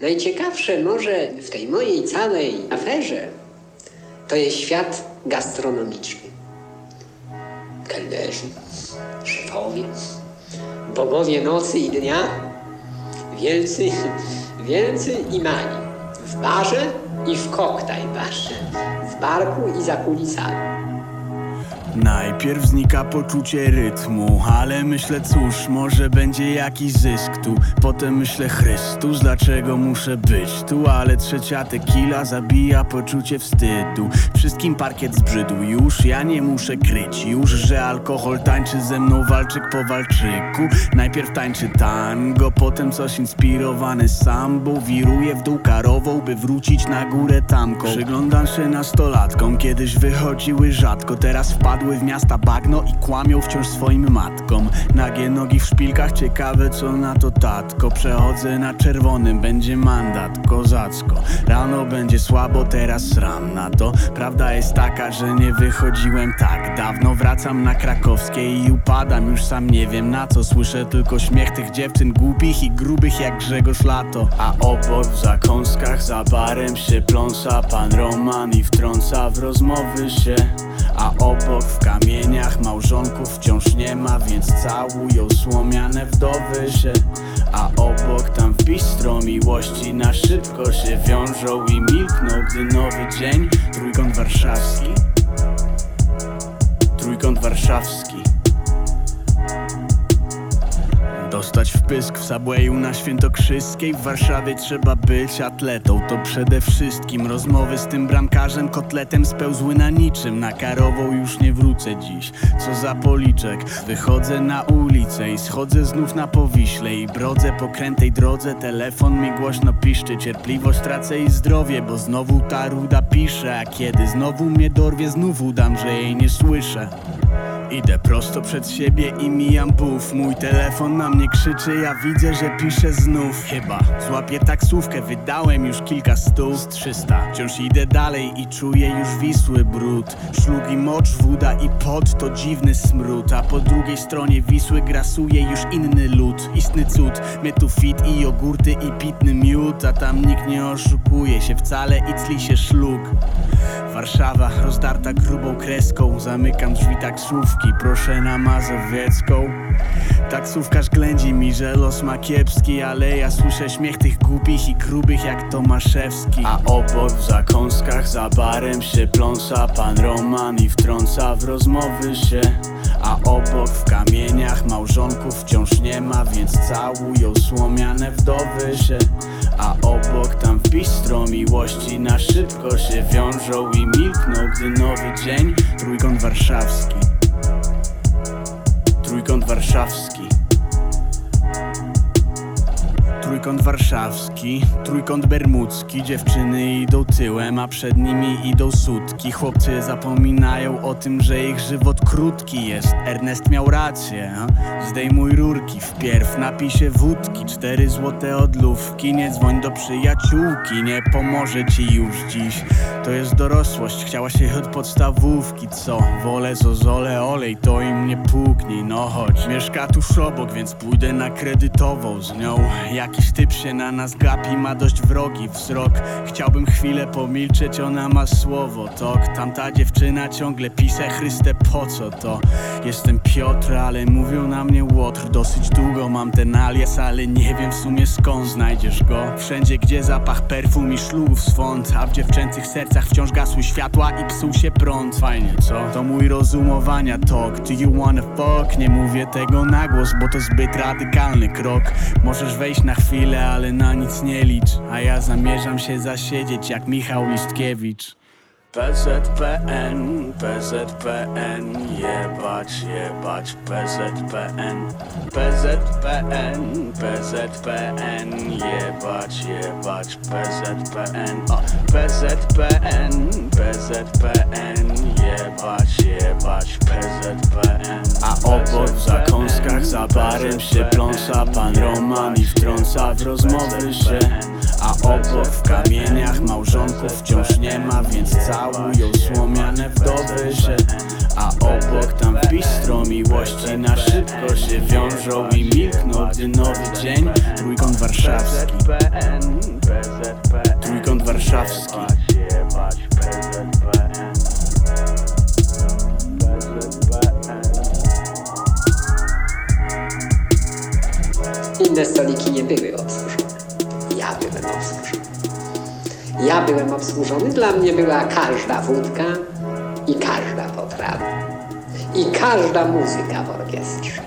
Najciekawsze może w tej mojej całej aferze to jest świat gastronomiczny. Kelnerzy, szefowie, bogowie nocy i dnia, wielcy, wielcy i mali. W barze i w koktajl barze, w barku i za kulisami. Najpierw znika poczucie rytmu, ale myślę cóż, może będzie jakiś zysk tu. Potem myślę Chrystus, dlaczego muszę być tu? Ale trzecia tequila zabija poczucie wstydu. Wszystkim parkiet zbrzydł już, ja nie muszę kryć. Już Że alkohol tańczy ze mną walczyk po walczyku. Najpierw tańczy tango, potem coś inspirowane sambo. Wiruje w dół karową, by wrócić na górę tamką. Przyglądam się nastolatkom, kiedyś wychodziły rzadko Teraz wpadły w miasta bagno i kłamią wciąż swoim matkom. Nagie nogi w szpilkach, ciekawe co na to tatko. Przechodzę na czerwonym, będzie mandat, kozacko. Rano będzie słabo, teraz ram na to. Prawda jest taka, że nie wychodziłem tak dawno. Wracam na krakowskiej i upadam, już sam. Nie wiem na co Słyszę tylko śmiech tych dziewczyn głupich i grubych jak Grzegorz Lato. A obok w zakąskach za barem się pląsa. Pan Roman i wtrąca w rozmowy się a obok w kamieniach małżonków wciąż nie ma, więc całują słomiane wdowy się. A obok tam w bistro miłości na szybko się wiążą i milkną, gdy nowy dzień Trójkąt warszawski. Trójkąt warszawski Dostać wpysk w Subwayu na Świętokrzyskiej W Warszawie trzeba być atletą. To przede wszystkim rozmowy z tym bramkarzem Kotletem spełzły na niczym. Na karową już nie wrócę dziś. Co za policzek. Wychodzę na ulicę i schodzę znów na powiśle I brodzę po krętej drodze. Telefon mi głośno piszczy. Cierpliwość tracę i zdrowie Bo znowu ta ruda pisze A kiedy znowu mnie dorwie Znów udam, że jej nie słyszę Idę prosto przed siebie i mijam buf. Mój telefon na mnie krzyczy, ja widzę, że pisze znów. Chyba złapię taksówkę, wydałem już kilka stów z 300 Wciąż idę dalej i czuję już Wisły brud. Szlug i mocz, woda i pot to dziwny smród. A po drugiej stronie Wisły grasuje już inny lud. Istny cud, my tu fit i jogurty i pitny miód. A tam nikt nie oszukuje się wcale i cli się szlug. Warszawa rozdarta grubą kreską. Zamykam drzwi taksówki, proszę na Mazowiecką. Taksówkarz ględzi mi, że los ma kiepski Ale ja słyszę śmiech tych głupich i grubych jak Tomaszewski. A obok w zakąskach za barem się pląsa pan Roman I wtrąca w rozmowy się. A obok w kamieniach małżonków wciąż nie ma Więc całują słomiane wdowy się. A obok tam w bistro miłości na szybko się wiążą I milkną, gdy nowy dzień Trójkąt warszawski Trójkąt warszawski Trójkąt warszawski, trójkąt bermudzki. Dziewczyny idą tyłem, a przed nimi idą sutki. Chłopcy zapominają o tym, że ich żywot krótki jest. Ernest miał rację, zdejmuj rurki Wpierw napij się wódki, cztery złote odlówki Nie dzwoń do przyjaciółki, nie pomoże ci już dziś. To jest dorosłość, chciała się od podstawówki. Co? Wolę zozole, olej, to im nie puknij. No chodź, mieszka tuż obok, więc pójdę na kredytową z nią Jakiś typ się na nas gapi, ma dość wrogi wzrok. Chciałbym chwilę pomilczeć, ona ma słowo tok. Tamta dziewczyna ciągle pisze, Chryste po co to? Jestem Piotr, ale mówią na mnie Łotr. Dosyć długo mam ten alias, ale nie wiem w sumie skąd znajdziesz go. Wszędzie gdzie zapach perfum i szlugów swąd A w dziewczęcych sercach wciąż gasły światła i psuł się prąd. Fajnie, co? To mój rozumowania tok. Do you wanna fuck? Nie mówię tego na głos, bo to zbyt radykalny krok. Możesz wejść na chwilę, ale na nic nie licz. A ja zamierzam się zasiedzieć jak Michał Listkiewicz. PZPN, PZPN, jebać, jebać, PZPN PZPN, PZPN, jebać, jebać, PZPN o, PZPN, PZPN, jebać, jebać, PZPN A obok w zakąskach za barem się pląsa pan wtrąca w rozmowy się A obok w kamieniach małżonków wciąż nie ma Więc całują słomiane wdowy się a obok tam bistro miłości na szybko się wiążą I milkną, gdy nowy dzień Trójkąt warszawski. Trójkąt warszawski. Inne stoliki nie były obsłużone. Ja byłem obsłużony. Ja byłem obsłużony, dla mnie była każda wódka i każda potrawa. I każda muzyka w orkiestrze.